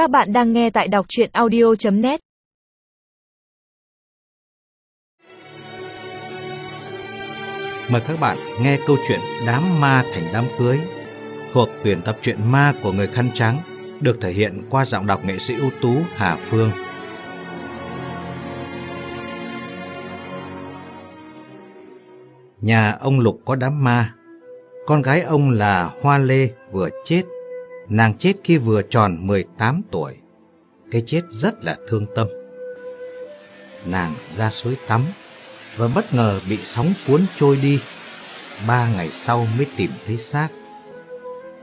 Các bạn đang nghe tại đọc chuyện audio.net Mời các bạn nghe câu chuyện Đám ma thành đám cưới, thuộc tuyển tập truyện ma của người khăn trắng, được thể hiện qua giọng đọc nghệ sĩ ưu tú Hà Phương. Nhà ông Lục có đám ma. Con gái ông là Hoa Lê vừa chết. Nàng chết khi vừa tròn 18 tuổi. Cái chết rất là thương tâm. Nàng ra suối tắm và bất ngờ bị sóng cuốn trôi đi. Ba ngày sau mới tìm thấy xác.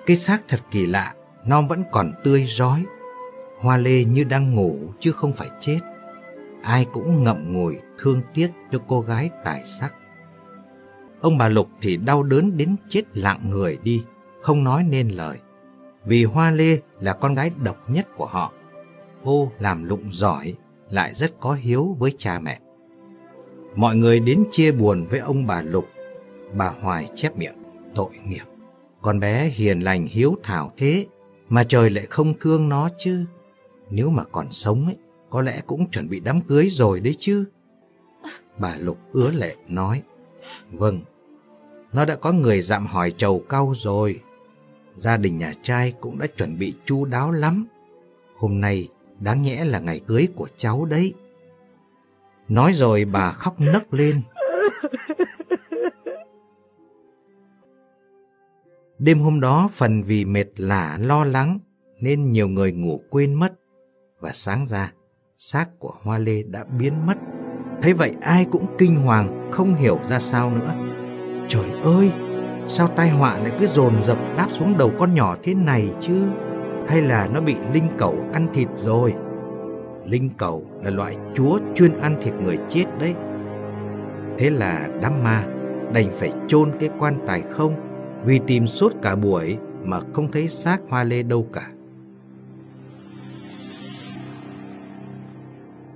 Cái xác thật kỳ lạ, nó vẫn còn tươi rói. Hoa lê như đang ngủ chứ không phải chết. Ai cũng ngậm ngùi thương tiếc cho cô gái tài sắc. Ông bà Lục thì đau đớn đến chết lặng người đi, không nói nên lời. Vì Hoa Lê là con gái độc nhất của họ. Cô làm lụng giỏi, lại rất có hiếu với cha mẹ. Mọi người đến chia buồn với ông bà Lục. Bà Hoài chép miệng, tội nghiệp. Con bé hiền lành hiếu thảo thế, mà trời lại không thương nó chứ. Nếu mà còn sống ấy, có lẽ cũng chuẩn bị đám cưới rồi đấy chứ. Bà Lục ứa lệ nói, Vâng, nó đã có người dặm hỏi trầu cau rồi. Gia đình nhà trai cũng đã chuẩn bị chu đáo lắm. Hôm nay đáng nhẽ là ngày cưới của cháu đấy. Nói rồi bà khóc nấc lên. Đêm hôm đó phần vì mệt lả lo lắng nên nhiều người ngủ quên mất. Và sáng ra, xác của Hoa Lê đã biến mất. Thấy vậy ai cũng kinh hoàng, không hiểu ra sao nữa. Trời ơi, sao tai họa lại cứ dồn dập đáp xuống đầu con nhỏ thế này chứ? Hay là nó bị linh cẩu ăn thịt rồi? Linh cẩu là loại chúa chuyên ăn thịt người chết đấy. Thế là đám ma đành phải chôn cái quan tài không, vì tìm suốt cả buổi mà không thấy xác hoa lê đâu cả.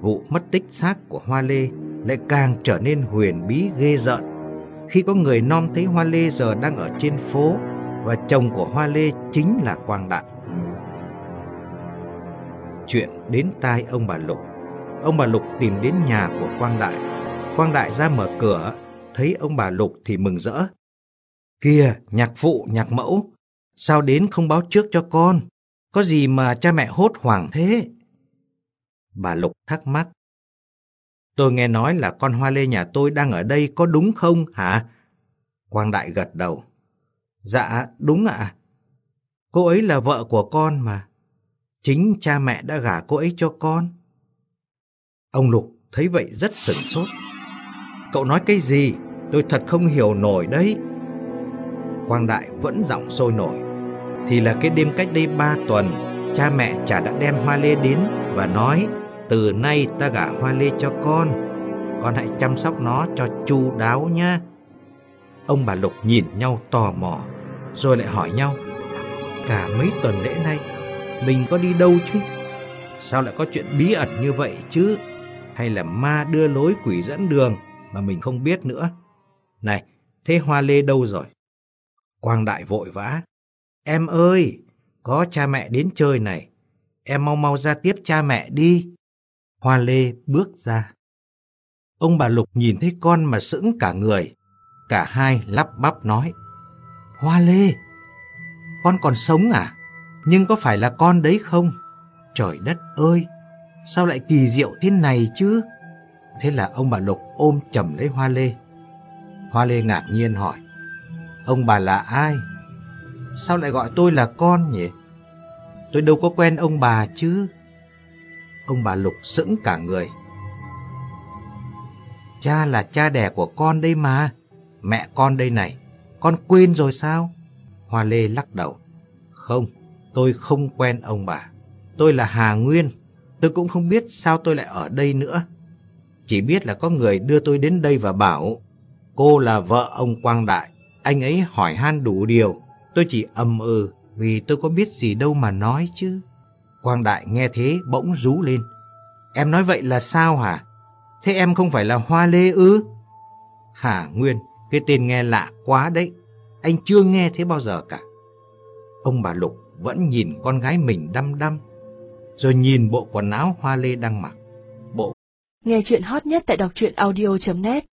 Vụ mất tích xác của Hoa Lê lại càng trở nên huyền bí ghê rợn. Khi có người nom thấy Hoa Lê giờ đang ở trên phố và chồng của Hoa Lê chính là Quang Đại. Chuyện đến tai ông bà Lục. Ông bà Lục tìm đến nhà của Quang Đại. Quang Đại ra mở cửa, thấy ông bà Lục thì mừng rỡ. Kìa, nhạc phụ, nhạc mẫu, sao đến không báo trước cho con? Có gì mà cha mẹ hốt hoảng thế? Bà Lục thắc mắc. Tôi nghe nói là con Hoa Lê nhà tôi đang ở đây có đúng không hả? Quang Đại gật đầu. Dạ, đúng ạ. Cô ấy là vợ của con mà. Chính cha mẹ đã gả cô ấy cho con. Ông Lục thấy vậy rất sửng sốt. Cậu nói cái gì? Tôi thật không hiểu nổi đấy. Quang Đại vẫn giọng sôi nổi. Thì là cái đêm cách đây ba tuần, cha mẹ chả đã đem hoa lê đến và nói từ nay ta gả hoa lê cho con, con hãy chăm sóc nó cho chu đáo nhá. Ông bà Lục nhìn nhau tò mò, rồi lại hỏi nhau. Cả mấy tuần lễ nay, mình có đi đâu chứ? Sao lại có chuyện bí ẩn như vậy chứ? Hay là ma đưa lối quỷ dẫn đường mà mình không biết nữa? Này, thế hoa lê đâu rồi? Quang Đại vội vã. Em ơi, có cha mẹ đến chơi này. Em mau mau ra tiếp cha mẹ đi. Hoa Lê bước ra. Ông bà Lục nhìn thấy con mà sững cả người. Cả hai lắp bắp nói. Hoa Lê, con còn sống à? Nhưng có phải là con đấy không? Trời đất ơi, sao lại kỳ diệu thế này chứ? Thế là ông bà Lục ôm chầm lấy Hoa Lê. Hoa Lê ngạc nhiên hỏi. Ông bà là ai? Sao lại gọi tôi là con nhỉ? Tôi đâu có quen ông bà chứ. Ông bà Lục sững cả người. Cha là cha đẻ của con đây mà. Mẹ con đây này. Con quên rồi sao? Hoa Lê lắc đầu. Không, tôi không quen ông bà. Tôi là Hà Nguyên. Tôi cũng không biết sao tôi lại ở đây nữa. Chỉ biết là có người đưa tôi đến đây và bảo cô là vợ ông Quang Đại. Anh ấy hỏi han đủ điều. Tôi chỉ ầm ừ vì tôi có biết gì đâu mà nói chứ. Quang Đại nghe thế bỗng rú lên. Em nói vậy là sao hả? Thế em không phải là Hoa Lê ư? Hà Nguyên, cái tên nghe lạ quá đấy. Anh chưa nghe thế bao giờ cả. Ông bà Lục vẫn nhìn con gái mình đăm đăm. rồi nhìn bộ quần áo Hoa Lê đang mặc. Bộ Nghe chuyện hot nhất tại đọc audio.net